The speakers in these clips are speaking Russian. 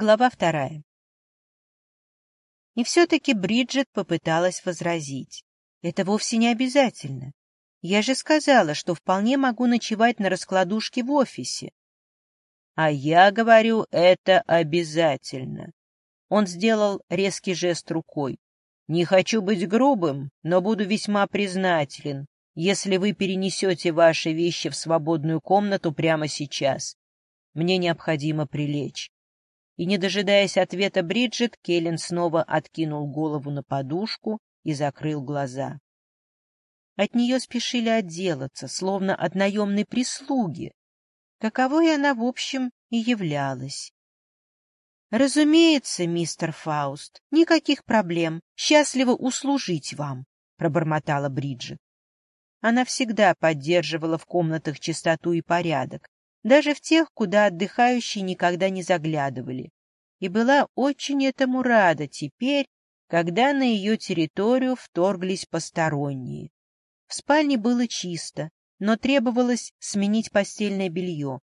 Глава вторая. И все-таки Бриджит попыталась возразить. Это вовсе не обязательно. Я же сказала, что вполне могу ночевать на раскладушке в офисе. А я говорю, это обязательно. Он сделал резкий жест рукой. Не хочу быть грубым, но буду весьма признателен, если вы перенесете ваши вещи в свободную комнату прямо сейчас. Мне необходимо прилечь. И, не дожидаясь ответа Бриджит, Келлен снова откинул голову на подушку и закрыл глаза. От нее спешили отделаться, словно от наемной прислуги, каковой она, в общем, и являлась. «Разумеется, мистер Фауст, никаких проблем. Счастливо услужить вам», — пробормотала Бриджит. Она всегда поддерживала в комнатах чистоту и порядок, даже в тех, куда отдыхающие никогда не заглядывали, и была очень этому рада теперь, когда на ее территорию вторглись посторонние. В спальне было чисто, но требовалось сменить постельное белье.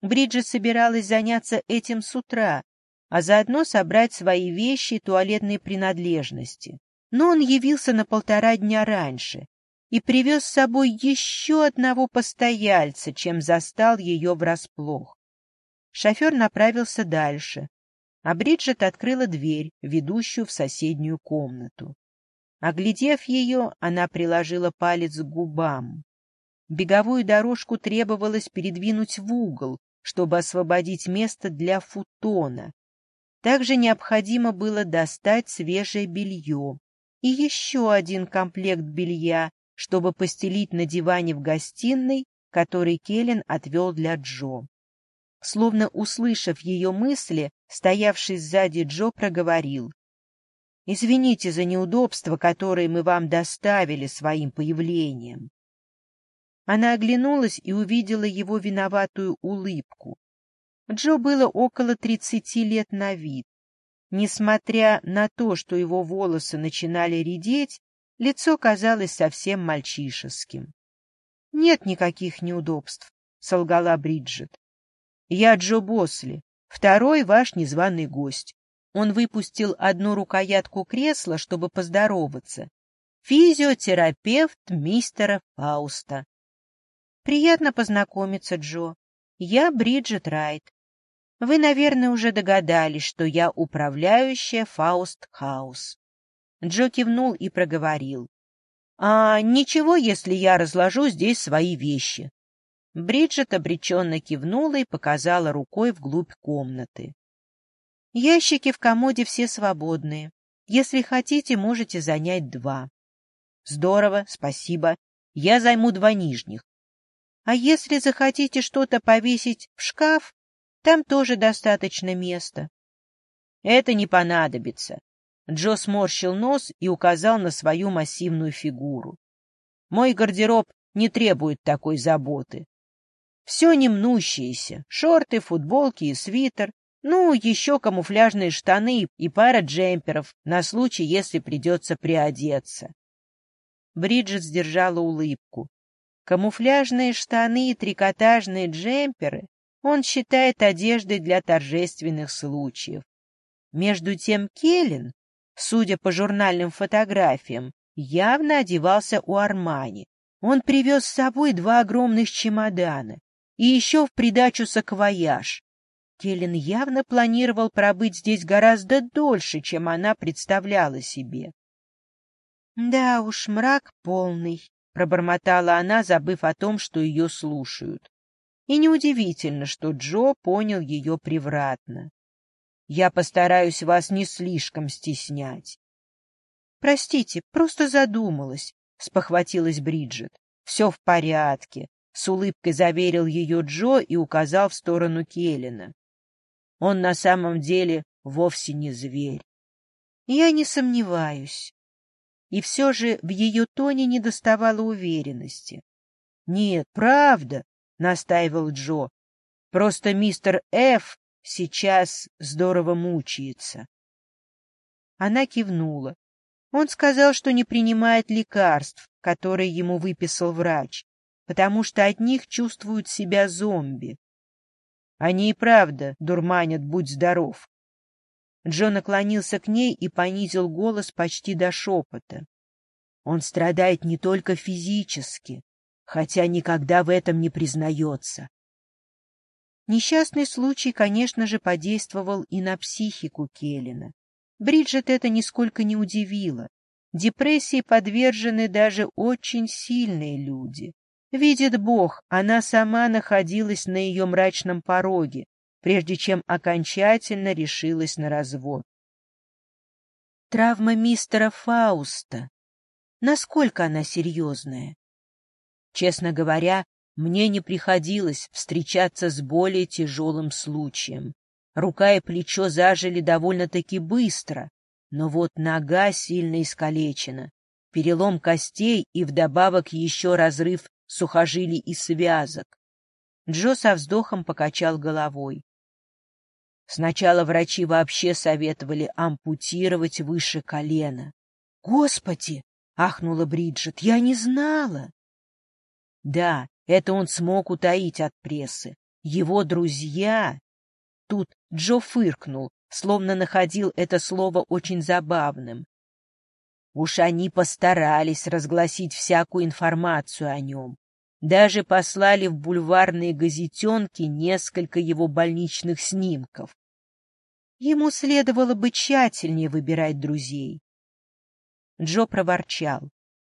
Бриджит собиралась заняться этим с утра, а заодно собрать свои вещи и туалетные принадлежности. Но он явился на полтора дня раньше и привез с собой еще одного постояльца, чем застал ее врасплох. Шофер направился дальше, а Бриджит открыла дверь, ведущую в соседнюю комнату. Оглядев ее, она приложила палец к губам. Беговую дорожку требовалось передвинуть в угол, чтобы освободить место для футона. Также необходимо было достать свежее белье и еще один комплект белья, чтобы постелить на диване в гостиной, который Келлен отвел для Джо. Словно услышав ее мысли, стоявший сзади Джо проговорил. «Извините за неудобства, которые мы вам доставили своим появлением». Она оглянулась и увидела его виноватую улыбку. Джо было около тридцати лет на вид. Несмотря на то, что его волосы начинали редеть, лицо казалось совсем мальчишеским. — Нет никаких неудобств, — солгала Бриджит. — Я Джо Босли, второй ваш незваный гость. Он выпустил одну рукоятку кресла, чтобы поздороваться. Физиотерапевт мистера Фауста. — Приятно познакомиться, Джо. Я Бриджит Райт. Вы, наверное, уже догадались, что я управляющая Фауст Хаус. Джо кивнул и проговорил. — А ничего, если я разложу здесь свои вещи? Бриджит обреченно кивнула и показала рукой вглубь комнаты. — Ящики в комоде все свободные. Если хотите, можете занять два. — Здорово, спасибо. Я займу два нижних. — А если захотите что-то повесить в шкаф, там тоже достаточно места. Это не понадобится. Джо сморщил нос и указал на свою массивную фигуру. Мой гардероб не требует такой заботы. Все немнущееся, шорты, футболки и свитер, ну, еще камуфляжные штаны и пара джемперов на случай, если придется приодеться. Бриджит сдержала улыбку. Камуфляжные штаны и трикотажные джемперы он считает одеждой для торжественных случаев. Между тем Келлен, судя по журнальным фотографиям, явно одевался у Армани. Он привез с собой два огромных чемодана и еще в придачу саквояж. Келлен явно планировал пробыть здесь гораздо дольше, чем она представляла себе. — Да уж, мрак полный, — пробормотала она, забыв о том, что ее слушают. И неудивительно, что Джо понял ее превратно. Я постараюсь вас не слишком стеснять. — Простите, просто задумалась, — спохватилась Бриджит. — Все в порядке, — с улыбкой заверил ее Джо и указал в сторону Келлина. Он на самом деле вовсе не зверь. Я не сомневаюсь. И все же в ее тоне недоставало уверенности. — Нет, правда, — настаивал Джо. «Просто мистер Ф. сейчас здорово мучается». Она кивнула. Он сказал, что не принимает лекарств, которые ему выписал врач, потому что от них чувствуют себя зомби. Они и правда дурманят, будь здоров. Джо наклонился к ней и понизил голос почти до шепота. Он страдает не только физически, хотя никогда в этом не признается. Несчастный случай, конечно же, подействовал и на психику Келлина. Бриджит это нисколько не удивило. Депрессии подвержены даже очень сильные люди. Видит Бог, она сама находилась на ее мрачном пороге, прежде чем окончательно решилась на развод. Травма мистера Фауста. Насколько она серьезная? Честно говоря, мне не приходилось встречаться с более тяжелым случаем. Рука и плечо зажили довольно-таки быстро, но вот нога сильно искалечена, перелом костей и вдобавок еще разрыв сухожилий и связок. Джо со вздохом покачал головой. Сначала врачи вообще советовали ампутировать выше колена. «Господи!» — ахнула Бриджит. «Я не знала!» Да, это он смог утаить от прессы. Его друзья... Тут Джо фыркнул, словно находил это слово очень забавным. Уж они постарались разгласить всякую информацию о нем. Даже послали в бульварные газетенки несколько его больничных снимков. Ему следовало бы тщательнее выбирать друзей. Джо проворчал.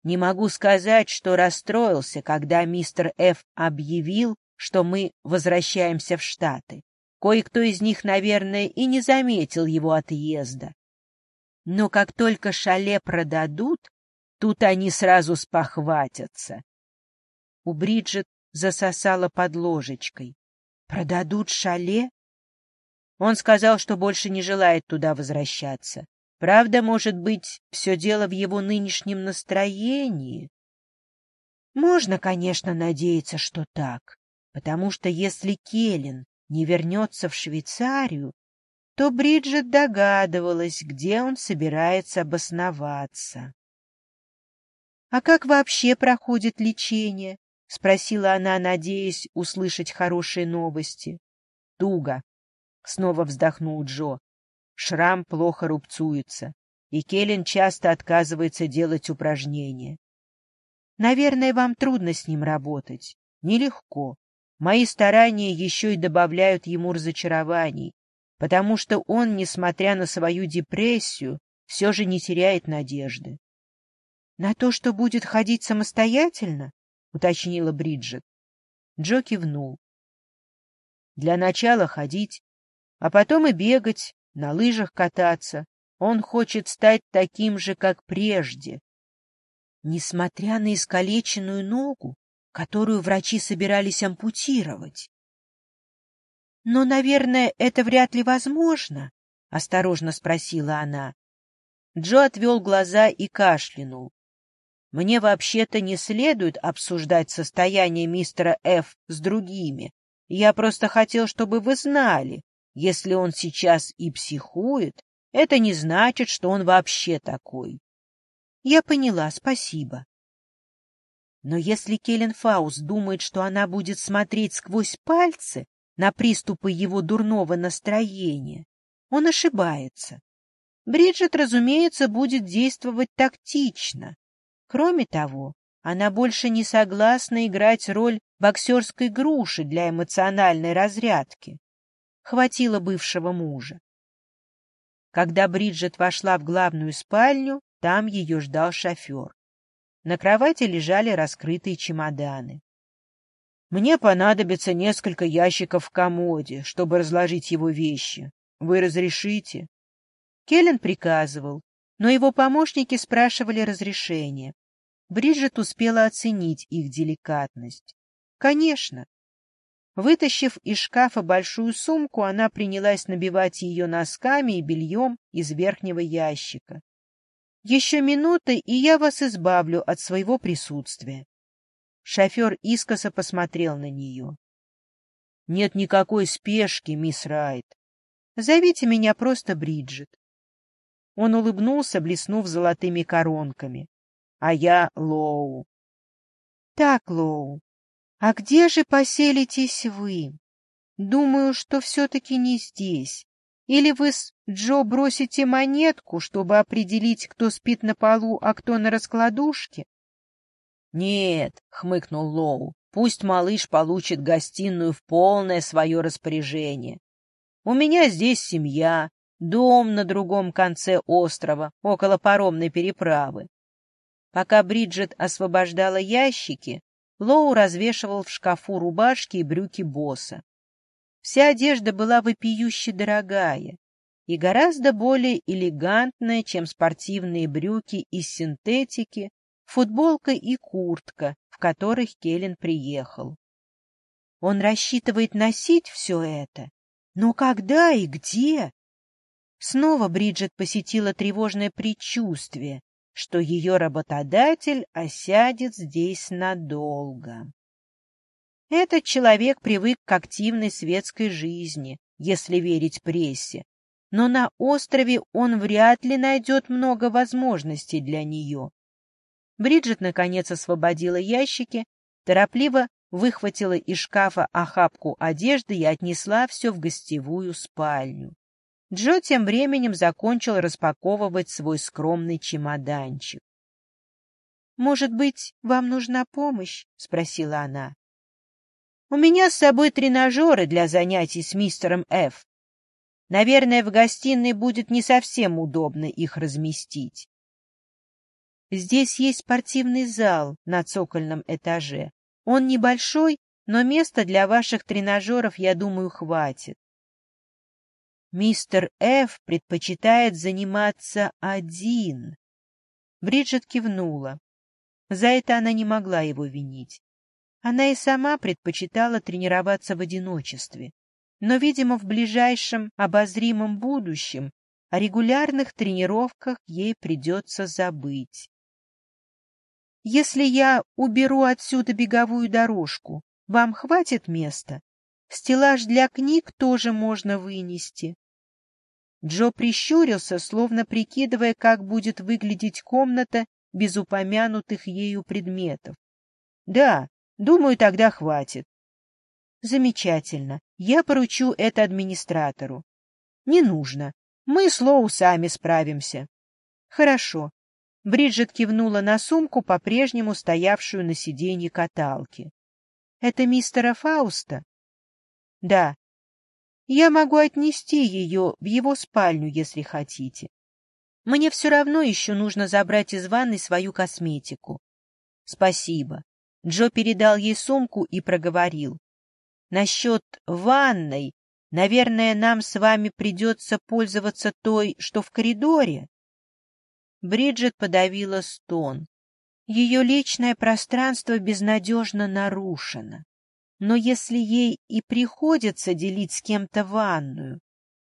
Не могу сказать, что расстроился, когда мистер Ф. объявил, что мы возвращаемся в Штаты. Кое-кто из них, наверное, и не заметил его отъезда. Но как только шале продадут, тут они сразу спохватятся. У Бриджит засосала под ложечкой. Продадут шале? Он сказал, что больше не желает туда возвращаться. Правда, может быть, все дело в его нынешнем настроении? Можно, конечно, надеяться, что так, потому что если Келлен не вернется в Швейцарию, то Бриджит догадывалась, где он собирается обосноваться. — А как вообще проходит лечение? — спросила она, надеясь услышать хорошие новости. — Туго, — снова вздохнул Джо. Шрам плохо рубцуется, и Келлен часто отказывается делать упражнения. Наверное, вам трудно с ним работать. Нелегко. Мои старания еще и добавляют ему разочарований, потому что он, несмотря на свою депрессию, все же не теряет надежды. — На то, что будет ходить самостоятельно? — уточнила Бриджит. Джо кивнул. — Для начала ходить, а потом и бегать, на лыжах кататься. Он хочет стать таким же, как прежде. Несмотря на искалеченную ногу, которую врачи собирались ампутировать. «Но, наверное, это вряд ли возможно», — осторожно спросила она. Джо отвел глаза и кашлянул. «Мне вообще-то не следует обсуждать состояние мистера Ф. с другими. Я просто хотел, чтобы вы знали, если он сейчас и психует, это не значит, что он вообще такой. Я поняла, спасибо. Но если Келлен Фаус думает, что она будет смотреть сквозь пальцы на приступы его дурного настроения, он ошибается. Бриджит, разумеется, будет действовать тактично. Кроме того, она больше не согласна играть роль боксерской груши для эмоциональной разрядки хватило бывшего мужа. Когда Бриджит вошла в главную спальню, там ее ждал шофер. На кровати лежали раскрытые чемоданы. «Мне понадобится несколько ящиков в комоде, чтобы разложить его вещи. Вы разрешите?» Келлен приказывал, но его помощники спрашивали разрешения. Бриджит успела оценить их деликатность. Конечно, Вытащив из шкафа большую сумку, она принялась набивать ее носками и бельем из верхнего ящика. «Еще минуты, и я вас избавлю от своего присутствия». Шофер искоса посмотрел на нее. «Нет никакой спешки, мисс Райт. Зовите меня просто Бриджит». Он улыбнулся, блеснув золотыми коронками. «А я Лоу». «Так, Лоу, «А где же поселитесь вы? Думаю, что все-таки не здесь. Или вы с Джо бросите монетку, чтобы определить, кто спит на полу, а кто на раскладушке? — Нет, — хмыкнул Лоу, — пусть малыш получит гостиную в полное свое распоряжение. У меня здесь семья, дом на другом конце острова, около паромной переправы. Пока Бриджит освобождала ящики, Лоу развешивал в шкафу рубашки и брюки босса. Вся одежда была вопиюще дорогая и гораздо более элегантная, чем спортивные брюки из синтетики, футболка и куртка, в которых Келлен приехал. Он рассчитывает носить все это, но когда и где? Снова Бриджит посетила тревожное предчувствие, что ее работодатель осядет здесь надолго. Этот человек привык к активной светской жизни, если верить прессе, но на острове он вряд ли найдет много возможностей для нее. Бриджит, наконец, освободила ящики, торопливо выхватила из шкафа охапку одежды и отнесла все в гостевую спальню. Джо тем временем закончил распаковывать свой скромный чемоданчик. «Может быть, вам нужна помощь?» — спросила она. У меня с собой тренажеры для занятий с мистером Ф. Наверное, в гостиной будет не совсем удобно их разместить. Здесь есть спортивный зал на цокольном этаже. Он небольшой, но места для ваших тренажеров, я думаю, хватит. Мистер Ф. предпочитает заниматься один. Бриджит кивнула. За это она не могла его винить. Она и сама предпочитала тренироваться в одиночестве, но, видимо, в ближайшем обозримом будущем о регулярных тренировках ей придется забыть. «Если я уберу отсюда беговую дорожку, вам хватит места? Стеллаж для книг тоже можно вынести». Джо прищурился, словно прикидывая, как будет выглядеть комната без упомянутых ею предметов. Да, Думаю, тогда хватит. Замечательно. Я поручу это администратору. Не нужно. Мы с Лоу сами справимся. Хорошо. Бриджит кивнула на сумку, по-прежнему стоявшую на сиденье каталки. Это мистера Фауста? Да. Я могу отнести ее в его спальню, если хотите. Мне все равно еще нужно забрать из ванной свою косметику. Спасибо. Джо передал ей сумку и проговорил. «Насчет ванной, наверное, нам с вами придется пользоваться той, что в коридоре?» Бриджит подавила стон. Ее личное пространство безнадежно нарушено. Но если ей и приходится делить с кем-то ванную,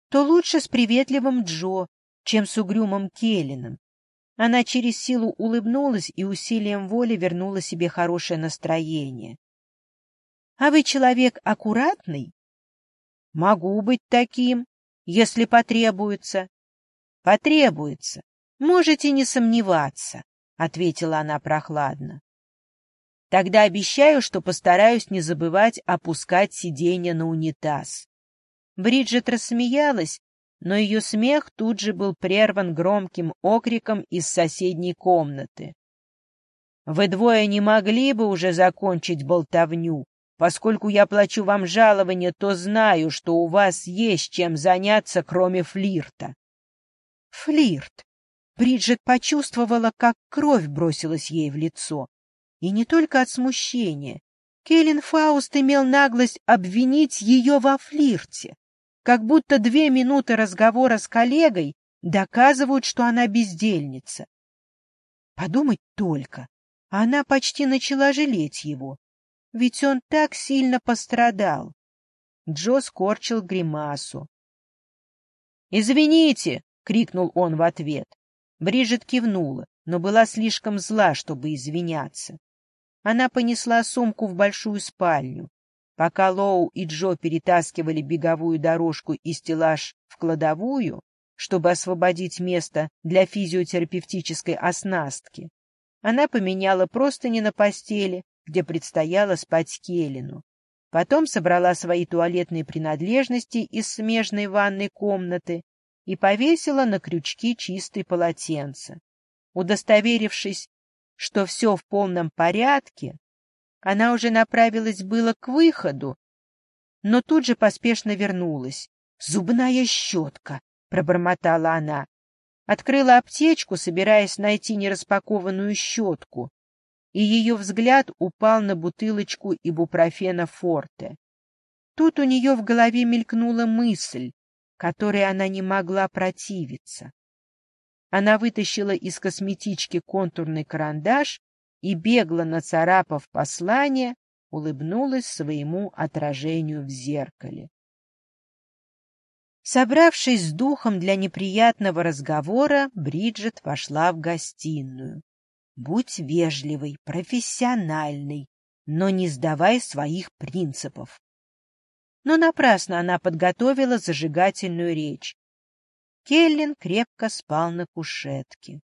то лучше с приветливым Джо, чем с угрюмым Келлином. Она через силу улыбнулась и усилием воли вернула себе хорошее настроение. — А вы человек аккуратный? — Могу быть таким, если потребуется. — Потребуется. Можете не сомневаться, — ответила она прохладно. — Тогда обещаю, что постараюсь не забывать опускать сиденье на унитаз. Бриджит рассмеялась но ее смех тут же был прерван громким окриком из соседней комнаты. «Вы двое не могли бы уже закончить болтовню? Поскольку я плачу вам жалование, то знаю, что у вас есть чем заняться, кроме флирта». «Флирт!» Бриджит почувствовала, как кровь бросилась ей в лицо. И не только от смущения. Келлен Фауст имел наглость обвинить ее во флирте как будто две минуты разговора с коллегой доказывают, что она бездельница. Подумать только, она почти начала жалеть его, ведь он так сильно пострадал. Джо скорчил гримасу. «Извините!» — крикнул он в ответ. Бриджит кивнула, но была слишком зла, чтобы извиняться. Она понесла сумку в большую спальню. Пока Лоу и Джо перетаскивали беговую дорожку и стеллаж в кладовую, чтобы освободить место для физиотерапевтической оснастки, она поменяла простыни на постели, где предстояло спать Келлину. Потом собрала свои туалетные принадлежности из смежной ванной комнаты и повесила на крючки чистые полотенца. Удостоверившись, что все в полном порядке, она уже направилась было к выходу, но тут же поспешно вернулась. «Зубная щетка!» — пробормотала она. Открыла аптечку, собираясь найти нераспакованную щетку, и ее взгляд упал на бутылочку ибупрофена Форте. Тут у нее в голове мелькнула мысль, которой она не могла противиться. Она вытащила из косметички контурный карандаш и, бегло нацарапав послание, улыбнулась своему отражению в зеркале. Собравшись с духом для неприятного разговора, Бриджит вошла в гостиную. Будь вежливой, профессиональной, но не сдавай своих принципов. Но напрасно она подготовила зажигательную речь. Келлин крепко спал на кушетке.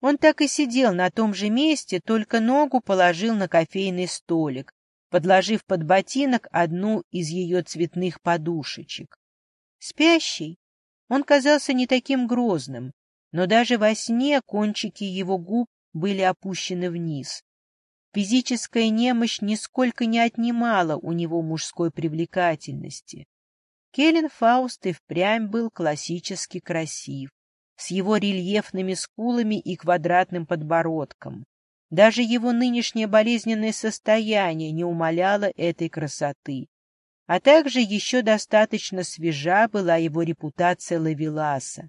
Он так и сидел на том же месте, только ногу положил на кофейный столик, подложив под ботинок одну из ее цветных подушечек. Спящий, он казался не таким грозным, но даже во сне кончики его губ были опущены вниз. Физическая немощь нисколько не отнимала у него мужской привлекательности. Келлен Фауст и впрямь был классически красив, с его рельефными скулами и квадратным подбородком. Даже его нынешнее болезненное состояние не умаляло этой красоты. А также еще достаточно свежа была его репутация Лавеласа.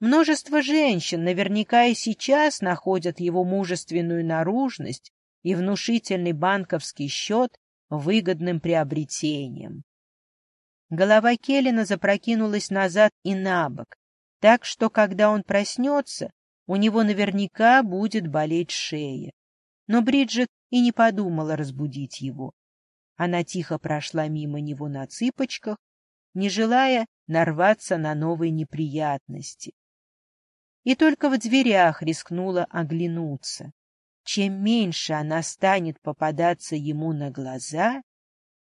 Множество женщин наверняка и сейчас находят его мужественную наружность и внушительный банковский счет выгодным приобретением. Голова Келлина запрокинулась назад и на бок, так что, когда он проснется, у него наверняка будет болеть шея. Но Бриджит и не подумала разбудить его. Она тихо прошла мимо него на цыпочках, не желая нарваться на новые неприятности и только в дверях рискнула оглянуться. Чем меньше она станет попадаться ему на глаза,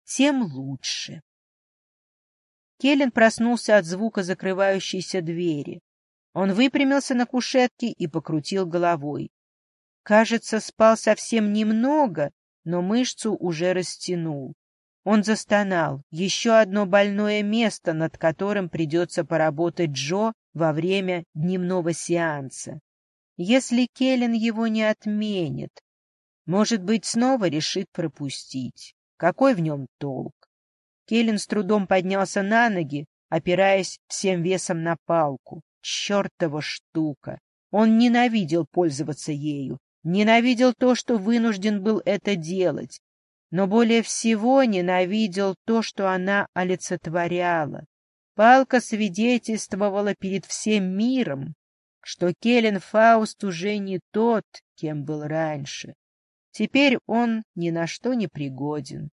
тем лучше. Келлен проснулся от звука закрывающейся двери. Он выпрямился на кушетке и покрутил головой. Кажется, спал совсем немного, но мышцу уже растянул. Он застонал. Еще одно больное место, над которым придется поработать Джо во время дневного сеанса. Если Келлен его не отменит, может быть, снова решит пропустить. Какой в нем толк? Келлен с трудом поднялся на ноги, опираясь всем весом на палку. Чертова штука! Он ненавидел пользоваться ею, ненавидел то, что вынужден был это делать, но более всего ненавидел то, что она олицетворяла. Палка свидетельствовала перед всем миром, что Келлен Фауст уже не тот, кем был раньше. Теперь он ни на что не пригоден.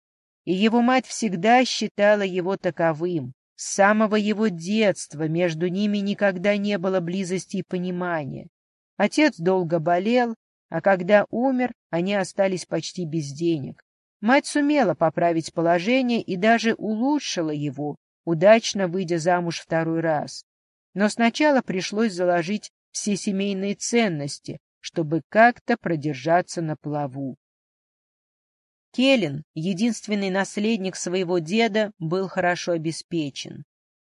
И его мать всегда считала его таковым. С самого его детства между ними никогда не было близости и понимания. Отец долго болел, а когда умер, они остались почти без денег. Мать сумела поправить положение и даже улучшила его, удачно выйдя замуж второй раз. Но сначала пришлось заложить все семейные ценности, чтобы как-то продержаться на плаву. Келлен, единственный наследник своего деда, был хорошо обеспечен.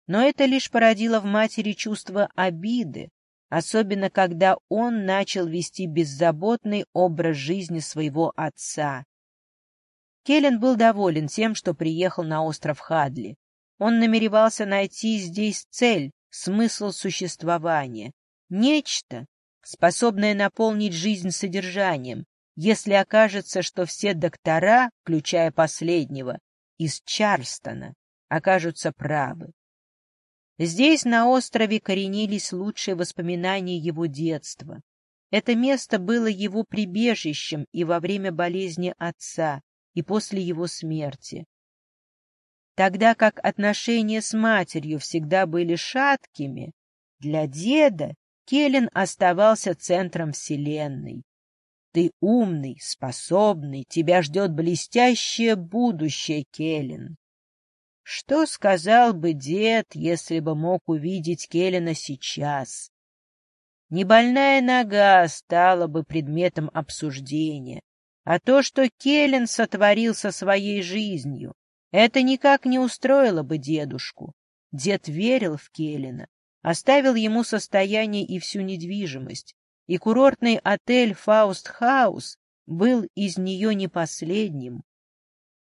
Но это лишь породило в матери чувство обиды, особенно когда он начал вести беззаботный образ жизни своего отца. Келлен был доволен тем, что приехал на остров Хадли. Он намеревался найти здесь цель, смысл существования, нечто, способное наполнить жизнь содержанием, если окажется, что все доктора, включая последнего, из Чарстона, окажутся правы. Здесь, на острове, коренились лучшие воспоминания его детства. Это место было его прибежищем и во время болезни отца, и после его смерти тогда как отношения с матерью всегда были шаткими, для деда Келлен оставался центром Вселенной. Ты умный, способный, тебя ждет блестящее будущее, Келлен. Что сказал бы дед, если бы мог увидеть Келлена сейчас? Небольная нога стала бы предметом обсуждения, а то, что Келлен сотворил со своей жизнью, это никак не устроило бы дедушку. Дед верил в Келлена, оставил ему состояние и всю недвижимость, и курортный отель «Фауст Хаус» был из нее не последним.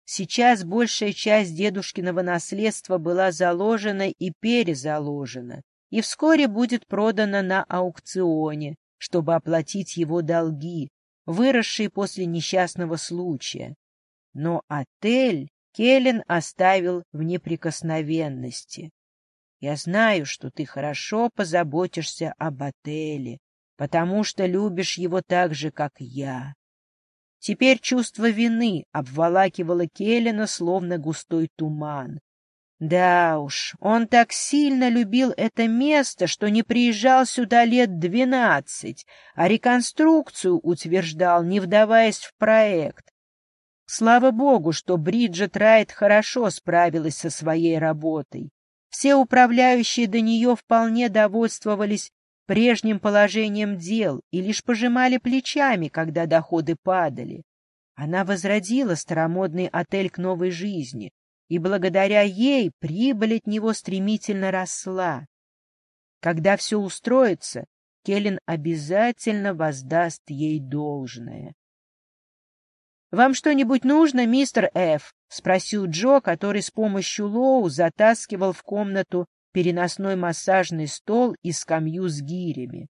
Сейчас большая часть дедушкиного наследства была заложена и перезаложена, и вскоре будет продана на аукционе, чтобы оплатить его долги, выросшие после несчастного случая. Но отель Келлен оставил в неприкосновенности. Я знаю, что ты хорошо позаботишься об отеле, потому что любишь его так же, как я. Теперь чувство вины обволакивало Келлина, словно густой туман. Да уж, он так сильно любил это место, что не приезжал сюда лет двенадцать, а реконструкцию утверждал, не вдаваясь в проект. Слава богу, что Бриджит Райт хорошо справилась со своей работой. Все управляющие до нее вполне довольствовались прежним положением дел и лишь пожимали плечами, когда доходы падали. Она возродила старомодный отель к новой жизни, и благодаря ей прибыль от него стремительно росла. Когда все устроится, Келлен обязательно воздаст ей должное. «Вам что-нибудь нужно, мистер Ф?» — спросил Джо, который с помощью Лоу затаскивал в комнату переносной массажный стол и скамью с гирями.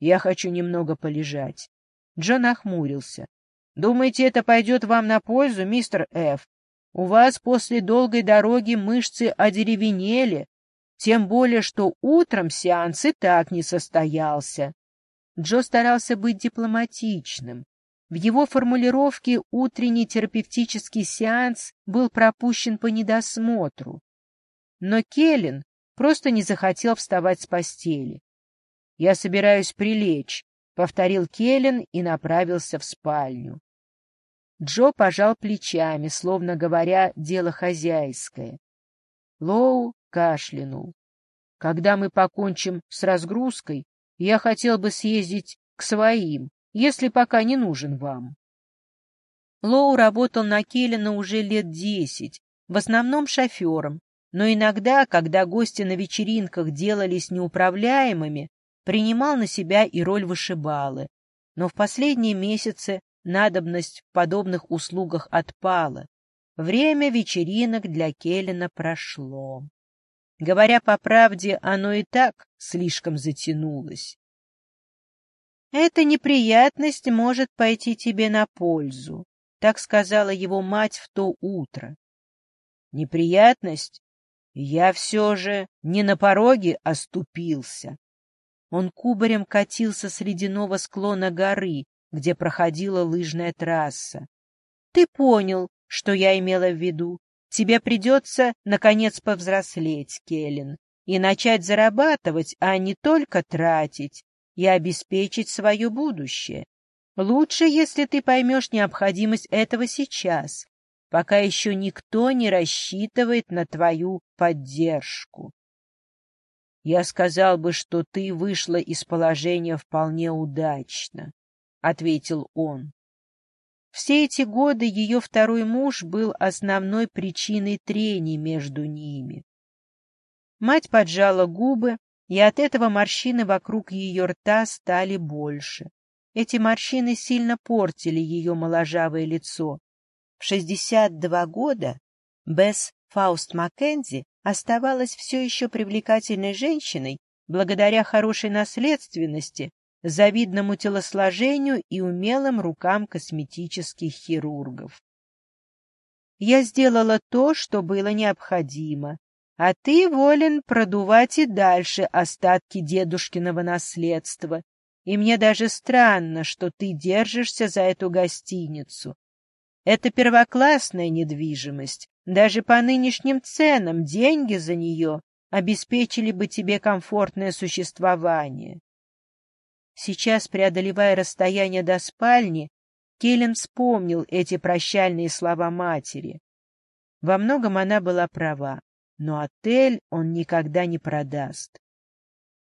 «Я хочу немного полежать». Джо нахмурился. «Думаете, это пойдет вам на пользу, мистер Ф? У вас после долгой дороги мышцы одеревенели, тем более, что утром сеанс и так не состоялся». Джо старался быть дипломатичным. В его формулировке утренний терапевтический сеанс был пропущен по недосмотру. Но Келлен просто не захотел вставать с постели. «Я собираюсь прилечь», — повторил Келлен и направился в спальню. Джо пожал плечами, словно говоря, дело хозяйское. Лоу кашлянул. «Когда мы покончим с разгрузкой, я хотел бы съездить к своим, если пока не нужен вам». Лоу работал на Келлена уже лет десять, в основном шофером, но иногда, когда гости на вечеринках делались неуправляемыми, принимал на себя и роль вышибалы. Но в последние месяцы надобность в подобных услугах отпала. Время вечеринок для Келлина прошло. Говоря по правде, оно и так слишком затянулось. «Эта неприятность может пойти тебе на пользу», — так сказала его мать в то утро. «Неприятность? Я все же не на пороге оступился. Он кубарем катился с ледяного склона горы, где проходила лыжная трасса. Ты понял, что я имела в виду. Тебе придется, наконец, повзрослеть, Келлен, и начать зарабатывать, а не только тратить, и обеспечить свое будущее. Лучше, если ты поймешь необходимость этого сейчас, пока еще никто не рассчитывает на твою поддержку. Я сказал бы, что ты вышла из положения вполне удачно, — ответил он. Все эти годы ее второй муж был основной причиной трений между ними. Мать поджала губы, и от этого морщины вокруг ее рта стали больше. Эти морщины сильно портили ее моложавое лицо, в 62 года Бесс Фауст Маккензи оставалась все еще привлекательной женщиной благодаря хорошей наследственности, завидному телосложению и умелым рукам косметических хирургов. Я сделала то, что было необходимо, а ты волен продувать и дальше остатки дедушкиного наследства, и мне даже странно, что ты держишься за эту гостиницу, это первоклассная недвижимость. Даже по нынешним ценам деньги за нее обеспечили бы тебе комфортное существование. Сейчас, преодолевая расстояние до спальни, Келлен вспомнил эти прощальные слова матери. Во многом она была права, но отель он никогда не продаст.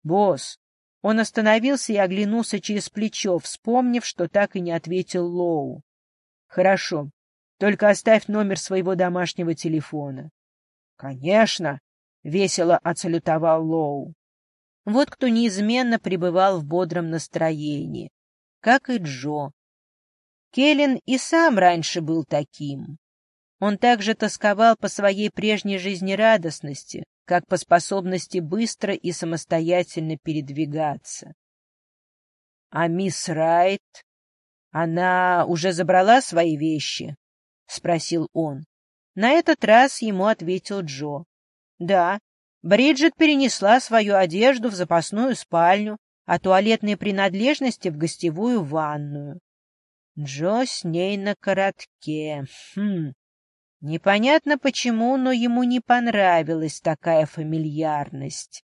«Босс!» Он остановился и оглянулся через плечо, вспомнив, что так и не ответил Лоу. «Хорошо, только оставь номер своего домашнего телефона». «Конечно!» — весело отсалютовал Лоу. Вот кто неизменно пребывал в бодром настроении, как и Джо. Келлен и сам раньше был таким. Он также тосковал по своей прежней жизнерадостности, как по способности быстро и самостоятельно передвигаться. — А мисс Райт? Она уже забрала свои вещи? — спросил он. На этот раз ему ответил Джо. — Да, Бриджит перенесла свою одежду в запасную спальню, а туалетные принадлежности в гостевую ванную. Джо с ней на коротке. Хм. Непонятно почему, но ему не понравилась такая фамильярность.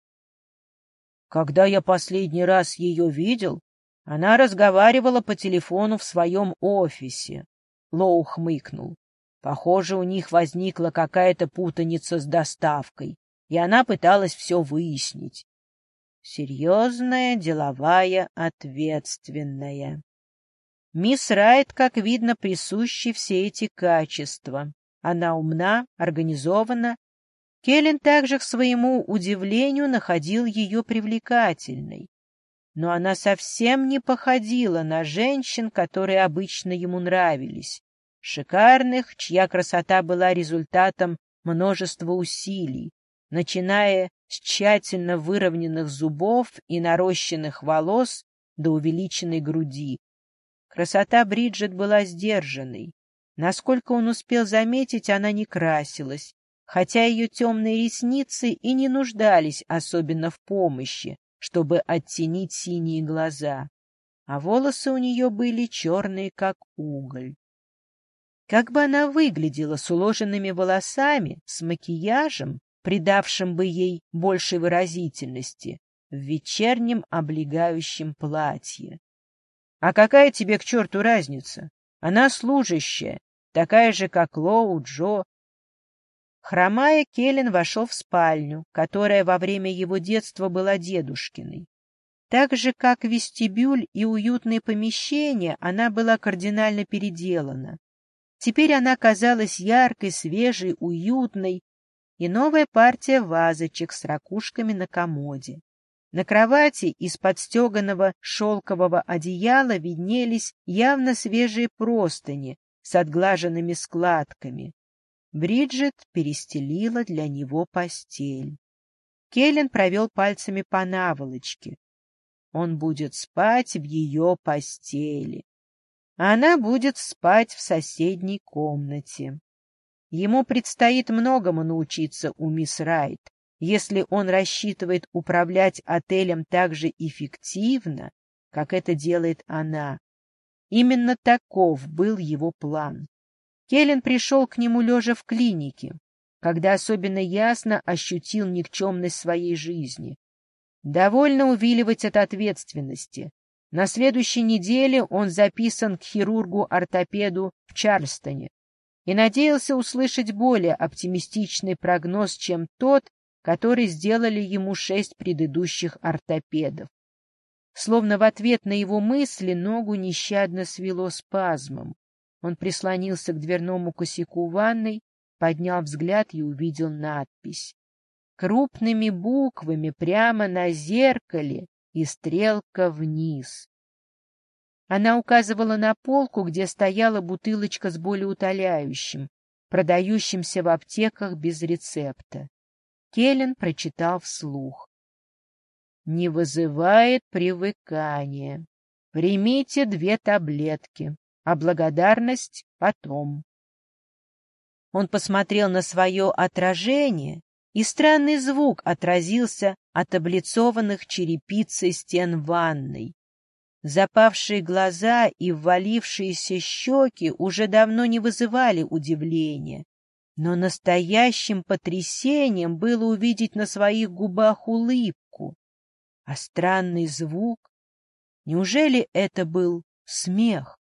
Когда я последний раз ее видел, она разговаривала по телефону в своем офисе. Лоу хмыкнул. Похоже, у них возникла какая-то путаница с доставкой и она пыталась все выяснить. Серьезная, деловая, ответственная. Мисс Райт, как видно, присущи все эти качества. Она умна, организована. Келлен также, к своему удивлению, находил ее привлекательной. Но она совсем не походила на женщин, которые обычно ему нравились. Шикарных, чья красота была результатом множества усилий, начиная с тщательно выровненных зубов и нарощенных волос до увеличенной груди. Красота Бриджит была сдержанной. Насколько он успел заметить, она не красилась, хотя ее темные ресницы и не нуждались особенно в помощи, чтобы оттенить синие глаза, а волосы у нее были черные, как уголь. Как бы она выглядела с уложенными волосами, с макияжем, придавшим бы ей большей выразительности, в вечернем облегающем платье. А какая тебе к черту разница? Она служащая, такая же, как Лоу, Джо. Хромая, Келлен вошел в спальню, которая во время его детства была дедушкиной. Так же, как вестибюль и уютные помещения, она была кардинально переделана. Теперь она казалась яркой, свежей, уютной, и новая партия вазочек с ракушками на комоде. На кровати из-под стеганого шелкового одеяла виднелись явно свежие простыни с отглаженными складками. Бриджит перестелила для него постель. Келлен провел пальцами по наволочке. Он будет спать в ее постели. Она будет спать в соседней комнате. Ему предстоит многому научиться у мисс Райт, если он рассчитывает управлять отелем так же эффективно, как это делает она. Именно таков был его план. Келлен пришел к нему лежа в клинике, когда особенно ясно ощутил никчемность своей жизни. Довольно увиливать от ответственности. На следующей неделе он записан к хирургу-ортопеду в Чарльстоне, и надеялся услышать более оптимистичный прогноз, чем тот, который сделали ему шесть предыдущих ортопедов. Словно в ответ на его мысли ногу нещадно свело спазмом. Он прислонился к дверному косяку ванной, поднял взгляд и увидел надпись. Крупными буквами прямо на зеркале и стрелка вниз. Она указывала на полку, где стояла бутылочка с болеутоляющим, продающимся в аптеках без рецепта. Келлен прочитал вслух. «Не вызывает привыкания. Примите две таблетки, а благодарность потом». Он посмотрел на свое отражение, и странный звук отразился от облицованных черепицей стен ванной. Запавшие глаза и ввалившиеся щеки уже давно не вызывали удивления, но настоящим потрясением было увидеть на своих губах улыбку, а странный звук Неужели это был смех?